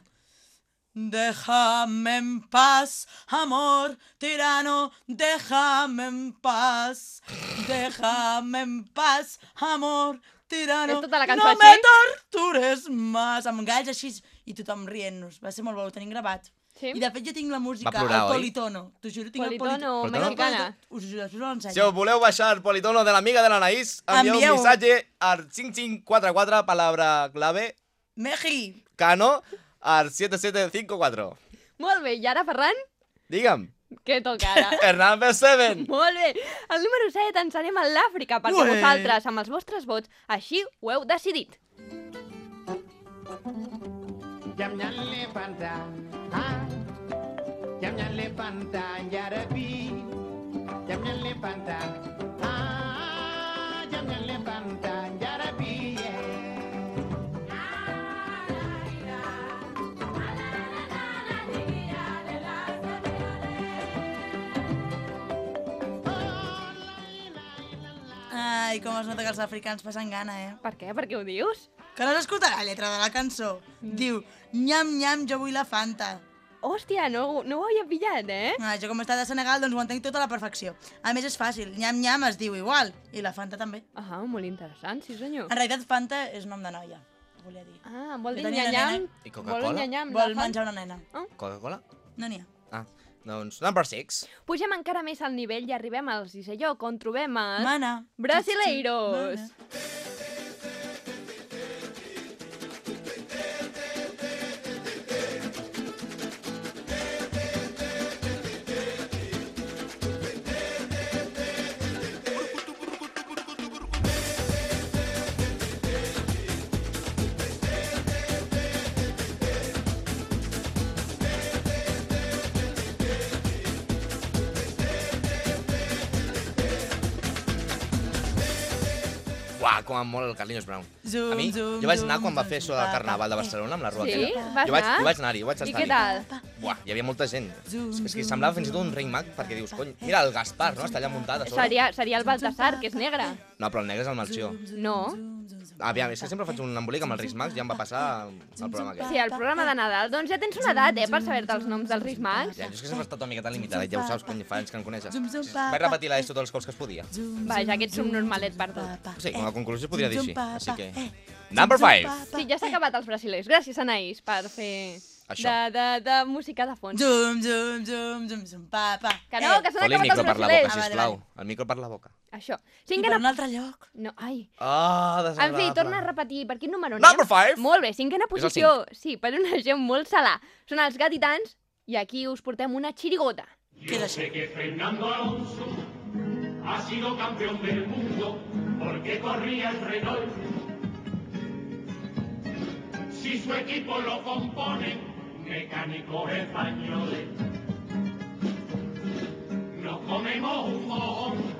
Déjame en paz, amor tirano, déjame en paz, déjame en paz, amor tirano, És tota la cançó no així? me tortures más, amb galls així, i tothom rient-nos, va ser molt bo, ho tenim gravat. Sí? I de fet jo tinc la música, Va plorar, el oi? politono, t'ho juro, tinc Politono el politono. mexicana. Us ho juro, ensenyo. Si us voleu baixar el politono de l'amiga de l'Anaïs, envieu Envieu. un missatge al 5544, palabra clave, Meji, cano, al 7754. Molt bé, i ara, Ferran, Digue'm, què toca ara? Hernán B7. Molt bé. El número 7 ens anem a l'Àfrica, perquè Ué. vosaltres, amb els vostres vots, així ho heu decidit. Jam nyalle panta, ha. Jam nyalle panta, yarabi. Jam nyalle panta, ha. Jam nyalle panta, yarabi. Ai, com es nota que els africans passen gana, eh? Per què? Per què ho dius? Que no s'escolta la lletra de la cançó. Diu, nyam, nyam, jo vull la Fanta. Hòstia, no, no ho havia pillat, eh? Ah, jo com estat a Senegal, doncs ho entenc tot a la perfecció. A més, és fàcil. Nyam, nyam es diu igual. I la Fanta també. Ah, molt interessant, sí senyor. En realitat, Fanta és nom de noia, volia dir. Ah, vol dir nena- I Vol Coca-Cola? nyanyam. Vol de fan- menjar una nena. Coca-Cola? No n'hi ha. Ah, doncs number 6. Pugem encara més al nivell i arribem al sisè lloc, on trobem els... Mana. Brasileiros. Mana. Em mola el Carlinhos Brown. Zum, a mi, zum, jo vaig anar quan va fer això del Carnaval de Barcelona amb la rua Sí? aquella. Vas jo vaig, anar? jo vaig anar-hi, jo vaig I estar-hi. què tal? Buah, hi havia molta gent. Zum, És que semblava fins i tot un rei mag, perquè dius, cony, mira el Gaspar, no? Està allà muntat a sobre. Seria, seria el Baltasar, que és negre. No, però el negre és el Melchior. No? Aviam, és que sempre faig un embolic amb el Reis Mags, ja em va passar el programa aquest. Sí, el programa de Nadal. Doncs ja tens una edat, eh, per saber-te els noms dels Reis Mags. Ja, jo és que sempre he estat una tota miqueta limitada, ja ho saps, quan fa anys que em coneixes. Vaig repetir la S eh, tots els cops que es podia. Vaja, aquest subnormalet per tot. Sí, com a conclusió podria dir així, així que... Eh. Number 5. Sí, ja s'ha eh. acabat els brasilers. Gràcies, Anaïs, per fer... Això. De, de, de música de fons. Jum, jum, jum, jum, jum, pa, pa. Que no, que s'han acabat els brasilers. Ah, Parla boca, sisplau. El micro per la boca. Això. Cinquena... I per un altre lloc. No, ai. Ah, desagradable. En fi, torna a repetir. Per quin número anem? Number five. Molt bé, cinquena posició. Sí, per una gent molt salà. Són els gatitans i aquí us portem una xirigota. Què Queda sé que Fernando Alonso ha sido campeón del mundo porque corría el Renault. Si su equipo lo compone mecánico español. nos comemos un mojón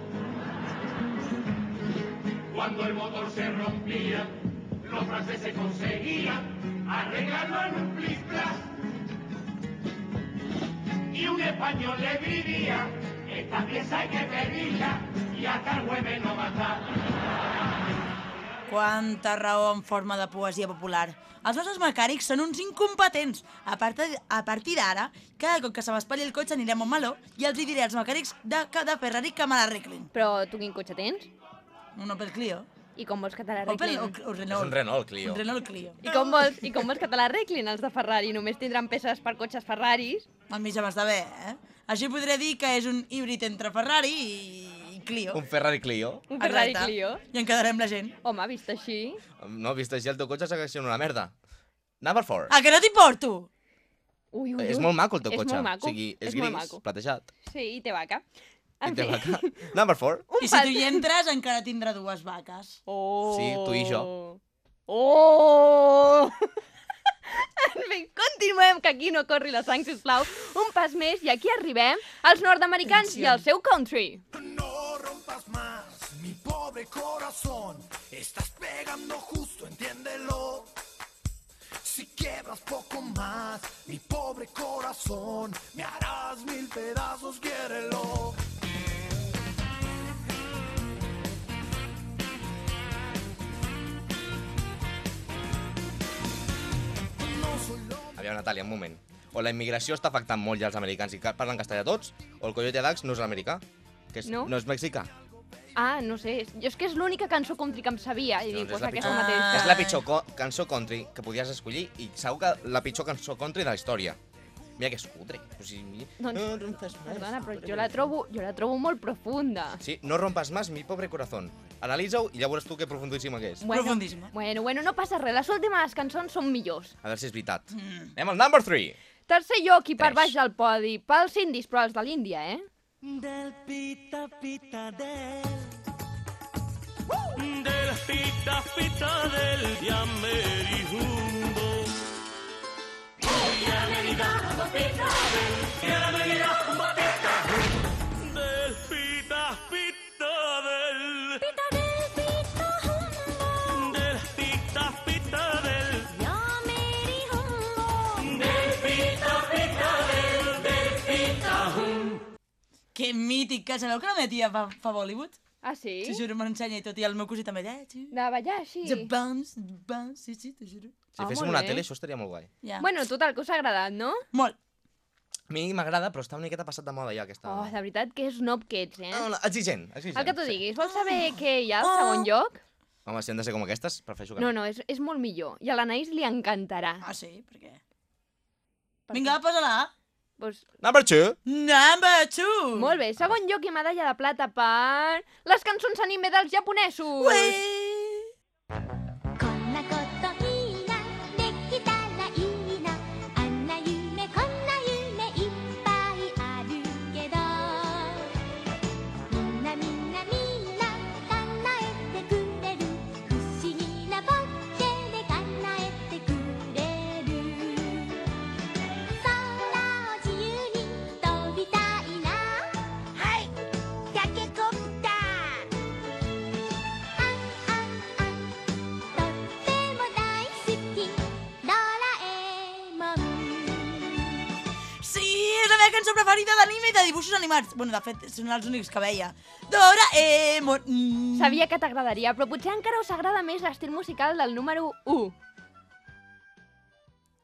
Cuando el motor se rompía, los franceses conseguían arreglarlo en un plis Y un español le diría, esta pieza hay que pedirla y hasta el jueves no matar. Quanta raó en forma de poesia popular. Els vostres mecànics són uns incompetents. A, part, a partir d'ara, cada cop que se m'espatlli el cotxe anirem a un meló i els hi diré als mecànics de, de Ferrari que me l'arreglin. Però tu quin cotxe tens? Un Opel Clio. I com vols que te l'arreglin? Opel o, Renault. És un Renault Clio. Un Renault Clio. I com vols, i com vols que te l'arreglin els de Ferrari? Només tindran peces per cotxes Ferraris. A mi ja m'està bé, eh? Així podré dir que és un híbrid entre Ferrari i Clio. Un Ferrari Clio. Un Ferrari Exacte. Clio. I en quedarem la gent. Home, vist així... No, vist així el teu cotxe segueix sent una merda. Number four. A que no t'importo! Ui, ui, ui. És molt maco el teu és cotxe. És molt maco. O sigui, és, és gris, platejat. Sí, i té vaca. En fi. Vaca. Number four. I si tu hi entres, encara tindrà dues vaques. Oh. Sí, tu i jo. Oh! En fi, continuem, que aquí no corri la sang, sisplau. Un pas més i aquí arribem als nord-americans i al seu country. No rompas más mi pobre corazón Estás pegando justo, entiéndelo Si quebras poco más mi pobre corazón Me harás mil pedazos, quiérelo Natàlia, un moment. O la immigració està afectant molt ja els americans i parlen castellà tots, o el Coyote Dax no és americà, que és, no? no és mexicà. Ah, no sé. Jo és que és l'única cançó country que em sabia. I doncs dic, pues, aquesta pitjor. mateixa. Ah. És la pitjor co cançó country que podies escollir i segur que la pitjor cançó country de la història. Mira que és cutre. O sigui, mi... doncs, no rompes més. Perdona, però jo la, trobo, jo la trobo molt profunda. Sí, no rompes més mi pobre corazón. Analitza-ho i llavors tu què profundíssim hagués. Bueno, profundíssim. Bueno, bueno, no passa res. Les últimes cançons són millors. A veure si és veritat. Mm. Anem al number 3. Tercer lloc i per Tres. baix del podi. Pels indis, però els de l'Índia, eh? Del pita pita del... Uh! Del pita pita del diamerijundo. Diamerijundo pita del... Diamerijundo pita del... Que mític, que sabeu que la meva tia fa, fa Bollywood? Ah, sí? T'ho juro, me l'ensenya i tot, i el meu cosí també, eh, sí. De ballar així. The bounce, the bounce, sí, sí, t'ho juro. Si ah, féssim una bé. tele, això estaria molt guai. Yeah. Bueno, total, que us ha agradat, no? Molt. A mi m'agrada, però està una miqueta passat de moda ja aquesta... Oh, de veritat que és nob que ets, eh? No, no, exigent, exigent. El que tu diguis, vols saber oh. què hi ha al oh. segon lloc? Home, si han de ser com aquestes, prefereixo que jugar. No, no, és, és molt millor. I a l'Anaïs li encantarà. Ah, sí? Per què? Per Vinga, posa-la. Pues... Number two. Number two. Molt bé, segon lloc i medalla de plata per... Les cançons anime dels japonesos. Ui! de dibuixos animats. Bueno, de fet, són els únics que veia. Doraemon. Mm. Sabia que t'agradaria, però potser encara us agrada més l'estil musical del número 1.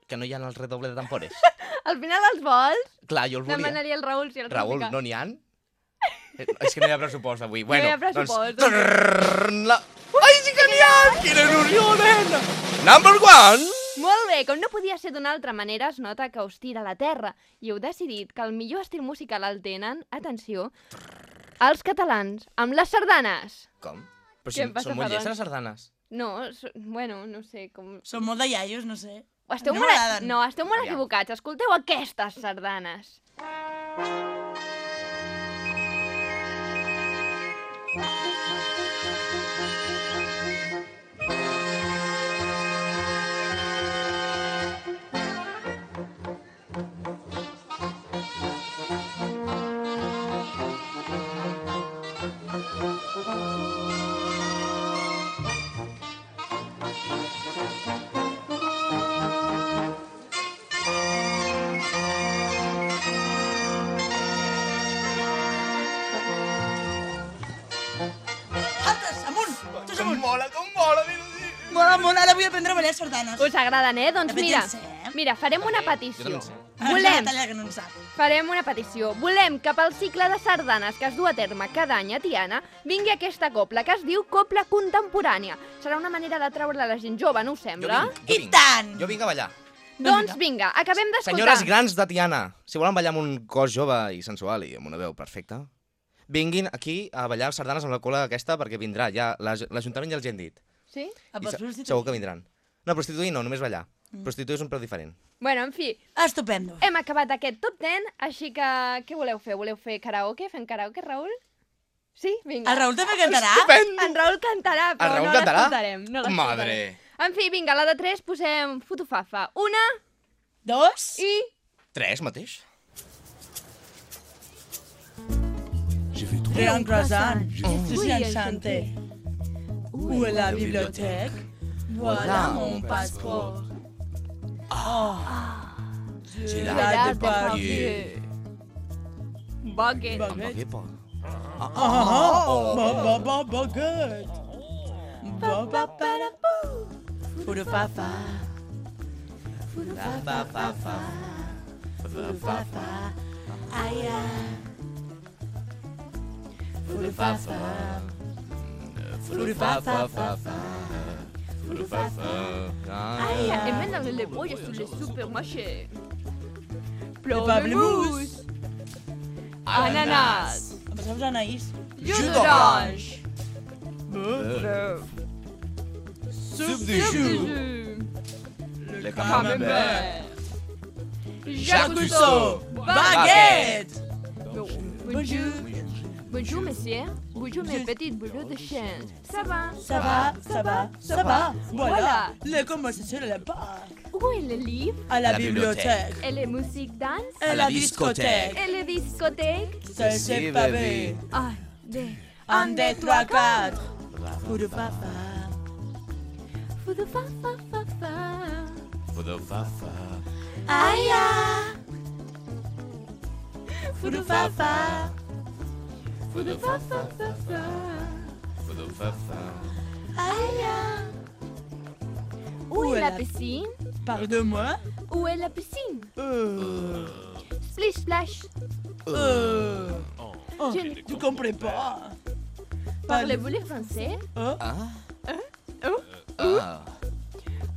Que no hi ha el redoble de tambores. Al final els vols? Clar, jo el volia. Demanaria el Raül si el Raül, no n'hi han? Eh, és que no hi ha pressupost avui. No bueno, hi ha doncs, pressupost. Doncs, doncs... La... Ai, sí que n'hi ha! Quina il·lusió, nena! Number one! Molt bé, com no podia ser d'una altra manera, es nota que us tira a la terra i heu decidit que el millor estil musical el tenen, atenció, els catalans, amb les sardanes. Com? Però Què si em passa, són molt llestes Ferran? les sardanes. No, so, bueno, no sé com... Són molt de iaios, no sé. Esteu no molt, m'agraden. no, esteu molt Aviam. equivocats. Escolteu aquestes sardanes. Ara vull aprendre a ballar sardanes. Us agraden, eh? Doncs mira, eh? mira, farem una Jo petició. no Volem, no farem una petició. Volem que pel cicle de sardanes que es du a terme cada any a Tiana vingui aquesta copla, que es diu copla contemporània. Serà una manera de treure la gent jove, no us Jo sembla? vinc, jo vinc. tant! Jo vinc a ballar. Doncs vinga, acabem d'escoltar. Senyores grans de Tiana, si volen ballar amb un cos jove i sensual i amb una veu perfecta, vinguin aquí a ballar sardanes amb la cola aquesta perquè vindrà, ja l'Aj- l'Ajuntament ja els hi han dit. Sí? Ah, I vols se- prostituir? segur que vindran. No, prostituir no, només ballar. Mm. Prostituir és un preu diferent. Bueno, en fi, Estupendo. hem acabat aquest top 10, així que què voleu fer? Voleu fer karaoke? Fem karaoke, Raül? Sí? Vinga. El Raül també cantarà? Estupendo! En Raül cantarà, però Raül no cantarà? l'escoltarem. No l'escoltarem. Madre. En fi, vinga, la de 3 posem fotofafa. Una, Dos i... Tres mateix? Té un croissant. Je Oui, suis enchanté. Où est la bibliothèque Voilà mon passeport. Ah. ah, j'ai l'air de parier. Baguette. Baguette. Ah, ah, ah, ah. ba, baguette. Ba, ba, ba, la, bou. Fou de fafa. Fou de fafa. Fou de fafa. Aïe, aïe. Fou de fafa. Ay, en vez de voglio supermarché. Plovemus. Ananas. Am. Jus d'orange. Soupe de choux. Le camembert. Jacques Baguette. Bonjour. Bonjour, monsieur. Bonjour, mes petites boulots de chien. Ça va? Ça va, ça va, ça va. Voilà, les conversations à la. Où est le livre? À la bibliothèque. Et les musiques danse À la discothèque. Et les discothèques? C'est c'est pavé. Un, deux, Un, deux, trois, quatre for the fa fa fa. Où, est la piscine? Pardonne-moi. Où est la piscine? Euh... euh. Splish splash Euh... Oh. Oh. Ne comprends pas. Parlez-vous le français? Oh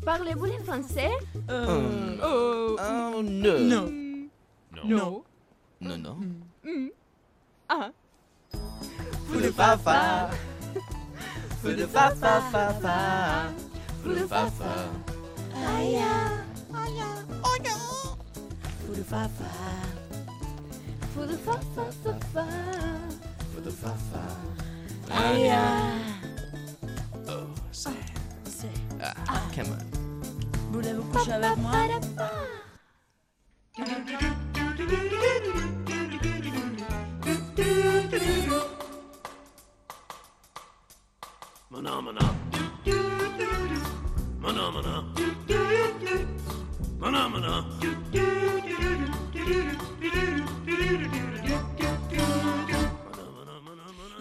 Parlez-vous le français? Oh... Non. Non. Non. Non, non. Hum. Hum. Ah fou de fafa. Feu de fafa, fafa. Fou de fafa. Aïe, aïe, aïe. Fou de fafa. Fou de fafa, fafa. Fou de fafa. Aïe. Oh, c'est. C'est. Ah, ah come on. Voulez-vous coucher avec moi? Mana mana. Mana mana. Mana mana.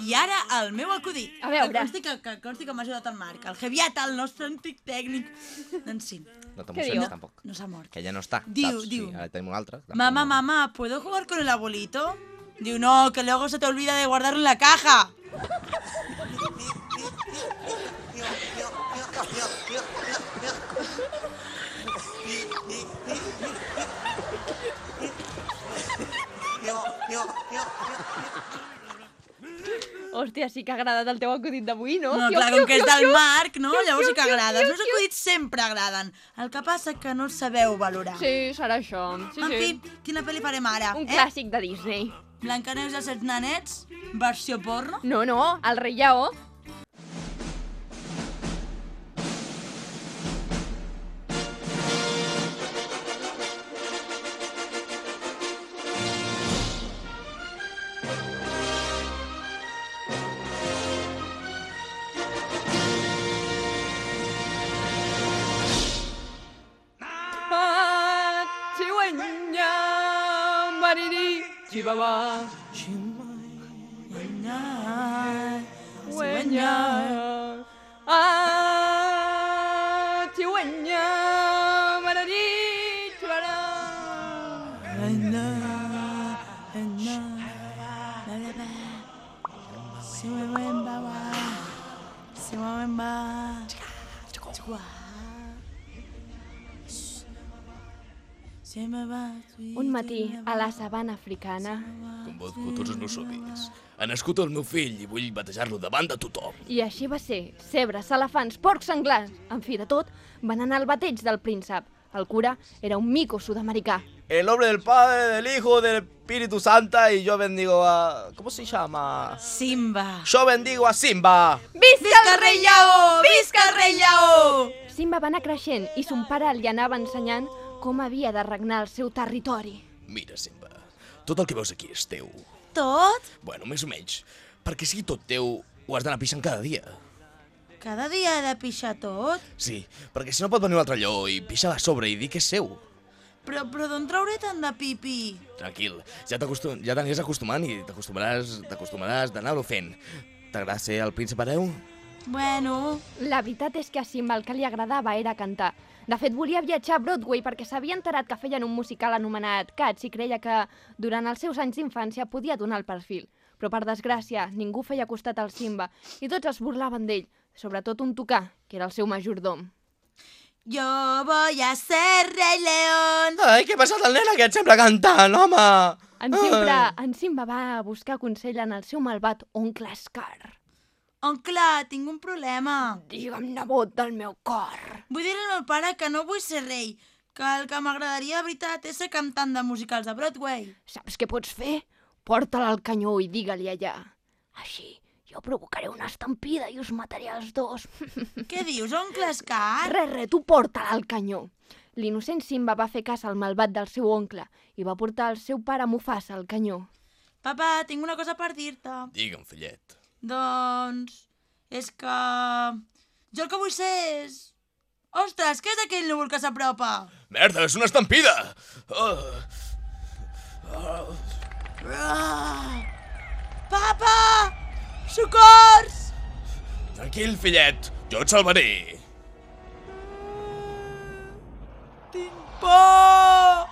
I ara el meu acudit. A veure. Que consti que, que, consti que m'ha ajudat el Marc. El Javiat, el nostre antic tècnic. Doncs sí. No Què t'emociones, diu? tampoc. No s'ha mort. Que ja no està, Diu, saps? diu. Sí, ara tenim un altre. Mamá, mamá, ¿puedo jugar con el abuelito? Digo, no, que luego se te olvida de guardarlo en la caja. Hòstia, sí que ha agradat el teu acudit d'avui, no? No, clar, com que és del Marc, no? Llavors sí que agrada. Els acudits sempre agraden. El que passa que no els sabeu valorar. Sí, serà això. Sí, en fi, sí. quina pel·li farem ara? Un eh? clàssic de Disney. Blancaneus i els set nanets, versió porno? No, no, el rei lleó. Ah. Chihuahua. A la sabana africana, Convoco tots els meus somnis. Ha nascut el meu fill i vull batejar-lo davant de tothom. I així va ser. Cebres, elefants, porcs senglars, en fi de tot, van anar al bateig del príncep. El cura era un mico sud-americà. El nombre del Padre, del Hijo, del Espíritu Santa y yo bendigo a... ¿Cómo se llama? Simba. Yo bendigo a Simba. Visca el rei lleó! Visca el rei lleó! Simba va anar creixent i son pare li anava ensenyant com havia de regnar el seu territori. Mira, Simba, tot el que veus aquí és teu. Tot? Bueno, més o menys. Perquè sigui tot teu, ho has d'anar pixant cada dia. Cada dia he de pixar tot? Sí, perquè si no pot venir un altre lleó i pixar a sobre i dir que és seu. Però, però d'on trauré tant de pipi? Tranquil, ja t'acostum- ja t'aniràs acostumant i t'acostumaràs t'acostumaràs d'anar-ho fent. T'agrada ser el príncep hereu? Bueno... La veritat és que a Simba el que li agradava era cantar. De fet, volia viatjar a Broadway perquè s'havia enterat que feien un musical anomenat Cats i creia que, durant els seus anys d'infància, podia donar el perfil. Però, per desgràcia, ningú feia costat al Simba i tots es burlaven d'ell, sobretot un tocà, que era el seu majordom. Jo voy a ser rei león. Ai, què ha passat al nen aquest? Sempre cantant, home! En, sempre, en Simba va a buscar consell en el seu malvat oncle Scar. Oncle, tinc un problema. Digue'm, nebot del meu cor. Vull dir al meu pare que no vull ser rei, que el que m'agradaria de veritat és ser cantant de musicals de Broadway. Saps què pots fer? Porta-la al canyó i digue-li allà. Així, jo provocaré una estampida i us mataré els dos. Què dius, oncle Scar? Res, res, tu porta-la al canyó. L'innocent Simba va fer cas al malvat del seu oncle i va portar el seu pare Mufasa al canyó. Papa, tinc una cosa per dir-te. Digue'm, fillet. Doncs... És que... Jo el que vull ser és... Ostres, què és aquell núvol que s'apropa? Merda, és una estampida! Oh. Oh. Ah! Papa! Socors! Tranquil, fillet, jo et salvaré. Por!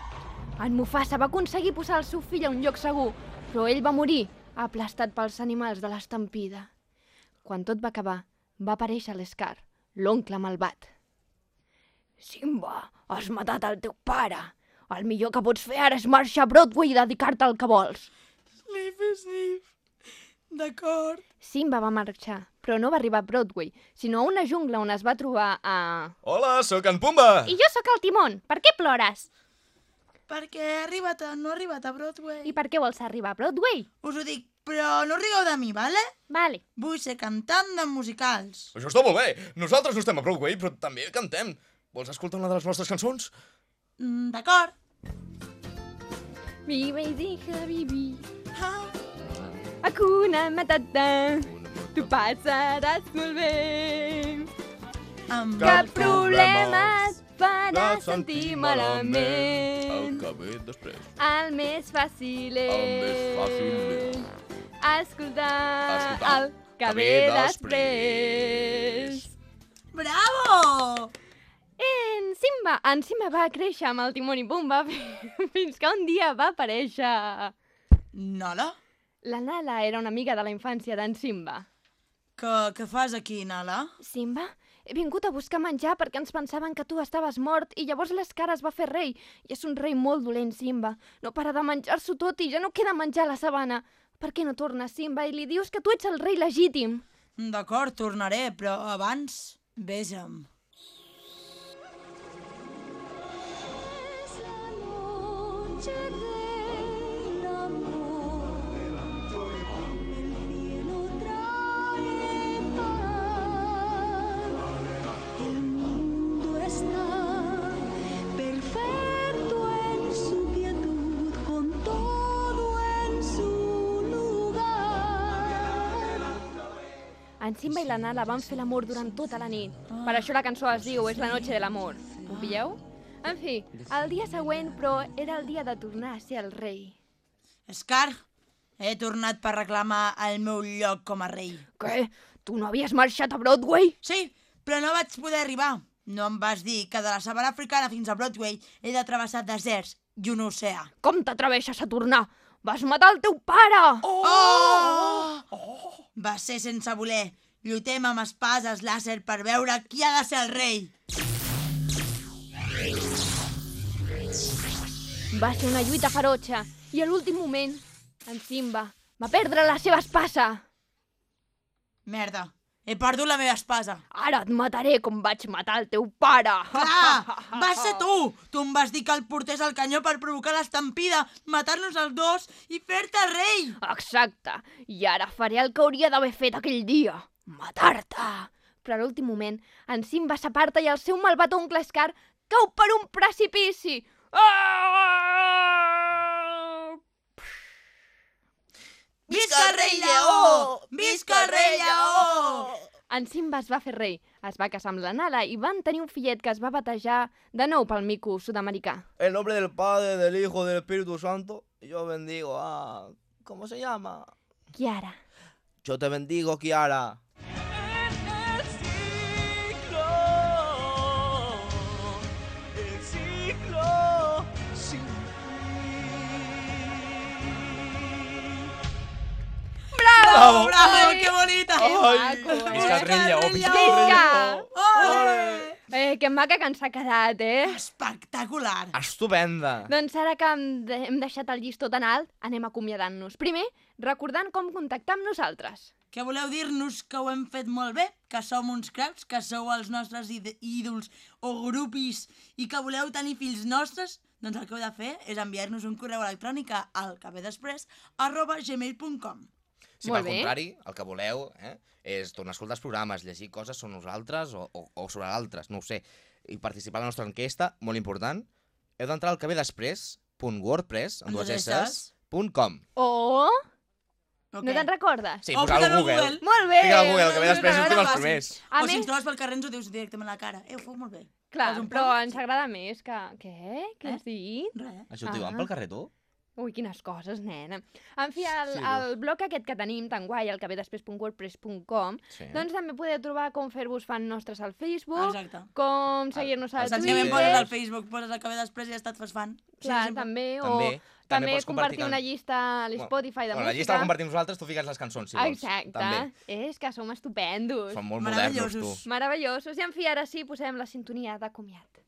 En Mufasa va aconseguir posar el seu fill a un lloc segur, però ell va morir, aplastat pels animals de l'estampida. Quan tot va acabar, va aparèixer l'Scar, l'oncle malvat. Simba, has matat el teu pare. El millor que pots fer ara és marxar a Broadway i dedicar-te al que vols. Sniff, sniff. D'acord. Simba va marxar, però no va arribar a Broadway, sinó a una jungla on es va trobar a... Hola, sóc en Pumba! I jo sóc el Timon. Per què plores? Perquè he arribat a, no he arribat a Broadway. I per què vols arribar a Broadway? Us ho dic, però no rigueu de mi, vale? Vale. Vull ser cantant de musicals. Això està molt bé. Nosaltres no estem a Broadway, però també cantem. Vols escoltar una de les nostres cançons? Mm, D'acord. Vive y deja vivir. Hakuna Matata. Tu passaràs molt bé. Amb Cap problema et farà sentir malament. El que ve després. El més fàcil és... El més fàcil és... Escoltar, Escoltar el que ve després. Bravo! En Simba, en Simba va créixer amb el Timon i Pumba fins que un dia va aparèixer... Nala? La Nala era una amiga de la infància d'en Simba. Que, què fas aquí, Nala? Simba, he vingut a buscar menjar perquè ens pensaven que tu estaves mort i llavors l'Escar es va fer rei. I és un rei molt dolent, Simba. No para de menjar-s'ho tot i ja no queda menjar a la sabana. Per què no tornes, Simba, i li dius que tu ets el rei legítim? D'acord, tornaré, però abans, besa'm. noche está perfecto en su quietud, con todo en su lugar. En Simba i la Nala van fer l'amor durant tota la nit. Per això la cançó es diu És la noche de l'amor. Ho pilleu? En fi, el dia següent, però, era el dia de tornar a ser el rei. Scar, he tornat per reclamar el meu lloc com a rei. Què? Tu no havies marxat a Broadway? Sí, però no vaig poder arribar. No em vas dir que de la sabana africana fins a Broadway he de travessar deserts i un oceà. Com t'atreveixes a tornar? Vas matar el teu pare! Oh! oh! Va ser sense voler. Lluitem amb espases làser per veure qui ha de ser el rei. Va ser una lluita ferotge i a l'últim moment, en Simba va perdre la seva espasa. Merda, he perdut la meva espasa. Ara et mataré com vaig matar el teu pare. Clar, vas ser tu! Tu em vas dir que el portés al canyó per provocar l'estampida, matar-nos els dos i fer-te rei! Exacte. I ara faré el que hauria d'haver fet aquell dia. Matar-te. Però a l'últim moment, en Simba s'aparta i el seu malvat oncle Scar cau per un precipici. Ah! Visca el rei lleó! Visca el rei lleó! En Simba es va fer rei, es va casar amb la Nala i van tenir un fillet que es va batejar de nou pel mico sud-americà. En nombre del Padre, del Hijo, del Espíritu Santo, yo bendigo a... ¿Cómo se llama? Kiara. Yo te bendigo, Kiara. El que! Que maco, eh? Visca el rei lleó, visca el rei lleó. Ole! Eh, que maca que ens ha quedat, eh? Espectacular! Estupenda. Doncs ara que hem, de hem deixat el llistó tan alt, anem acomiadant-nos. Primer, recordant com contactar amb nosaltres. Que voleu dir-nos que ho hem fet molt bé, que som uns cracs, que sou els nostres ídols o grupis i que voleu tenir fills nostres? Doncs el que heu de fer és enviar-nos un correu electrònic a alcabedespress arroba gmail.com Si Molt pel bé. contrari, el que voleu eh, és tornar a escoltar els programes, llegir coses sobre nosaltres o, o, o sobre altres, no ho sé, i participar a la nostra enquesta, molt important, heu d'entrar al que ve després, .wordpress, amb dues S, .com. O... Ok. No te'n recordes? Sí, al posar-ho a Google. Google. Molt bé! Fica al Google, el que ve després bé, els primers. A o si més- ens trobes pel carrer ens ho dius directament a la cara. Eh, ho feu molt bé. Clar, però poc? ens agrada més que... Què? Què has dit? Res. Això ho diuen Ah. pel carrer, tu? Ui, quines coses, nena. En fi, el, Sí, el blog aquest que tenim, tan guai, el que ve després.wordpress.com, Sí. doncs també podeu trobar com fer-vos fan nostres al Facebook, Exacte. com seguir-nos al Senzillament poses Twitter, al Facebook, poses el que ve després i ja està, et fas fan. clar, sempre. també, o També. També també pots compartir compartir una llista a l'Spotify de bueno, música. la llista la compartim nosaltres, tu fiques les cançons, si vols. Exacte. També. És que som estupendos. Som molt modernos, tu. Meravellosos. I en fi, ara sí, posem la sintonia de comiat.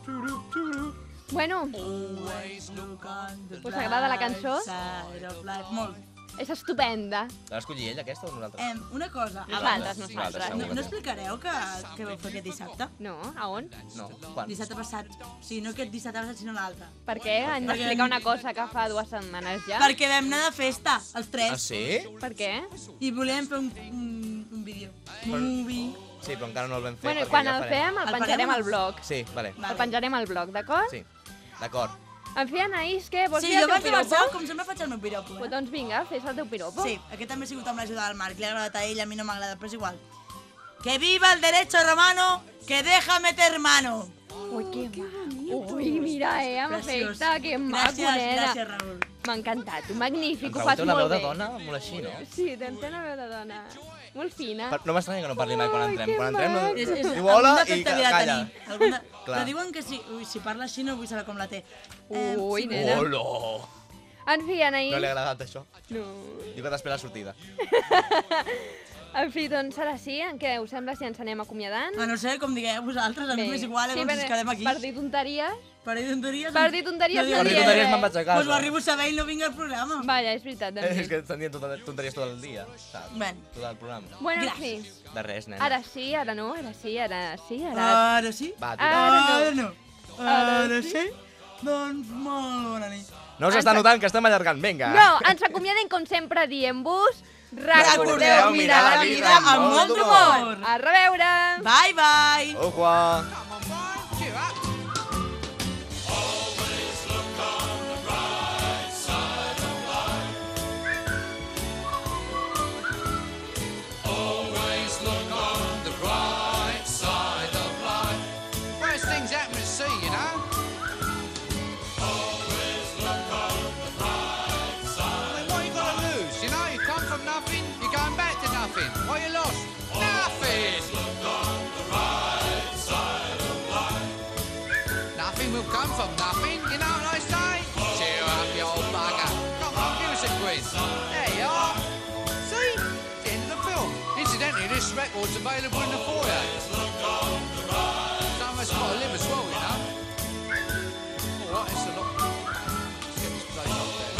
Bueno, us agrada la cançó? Molt. És estupenda. La va escollir ell, aquesta, o nosaltres? Em, una cosa. Nosaltres, Nosaltres, nosaltres. No, no explicareu que, que vau fer aquest dissabte? No, a on? No, quan? Dissabte passat. O sigui, no aquest dissabte passat, sinó l'altre. Per què? Han Perquè- d'explicar una cosa que fa dues setmanes ja. Perquè vam anar de festa, els tres. Ah, sí? Per què? I volíem fer un, un, un vídeo. Movie. Sí, però encara no el vam fer. Bueno, quan ja el farem. fem, el penjarem al blog. Sí, vale. El penjarem al blog, d'acord? Sí, d'acord. En fi, Anaïs, què? Vols Sí, dir el jo teu vaig el piropo? com sempre faig el meu piropo. Eh? Doncs vinga, fes el teu piropo. Sí, aquest també ha sigut amb l'ajuda del Marc. Li ha agradat a ell, a mi no m'ha agradat, però és igual. Que viva el derecho romano, que deja meter mano. Ui, que maco. Ui, mira, eh, amb Preciós. efecte, que maco, Gràcies, nena. gràcies, Raül. M'ha encantat, magnífic, ho Raül fas té una molt veu de dona molt així, no? Sí, té una veu de dona. Molt fina. Per- No m'estranya que no parli mai quan entrem. que Quan entrem no. És, és, diu hola i calla. tenir. Algun de... Clar. Però diuen que si, ui, si parla així no vull saber com la té. Eh, Ui, sí, nena. Hola! En fi, Anaïs... No li ha agradat això. No. Diu que t'espera la sortida. En fi, doncs ara sí, en què us sembla si ens anem acomiadant? A no ser, com digueu vosaltres, a mi m'és igual, eh, sí, doncs ens quedem aquí. Per dir tonteries... Per dir tonteries... Per dir tonteries no, diem res. res. me'n vaig a casa. Doncs ho arribo a saber i no vinc al programa. Vaja, és veritat, en És fi. que estan dient tot- tonteries tot el dia, saps? Bueno. Tot el programa. Bueno, en fi. De res, nena. Ara sí, ara no, ara sí, ara sí, ara... Ara sí? Va, tira. Ara no. Ara Ara sí? sí? Doncs molt bona nit. No s'està notant que estem allargant, vinga. No, ens acomiadem com sempre dient-vos... Recordeu mirar la vida amb molt d'humor. A reveure! Bye, bye! Au record's available in the foyer. Some of us got to live as well, you know. All right, it's a lot. Let's get this place up there.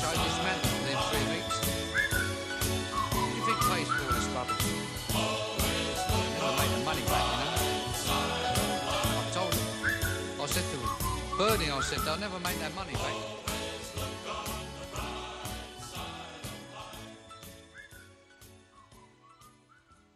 Change this man within three weeks. What do you think pays for this rubbish? Never make the money back, you know. I told him. I said to him, Bernie, I said, they'll never make that money back.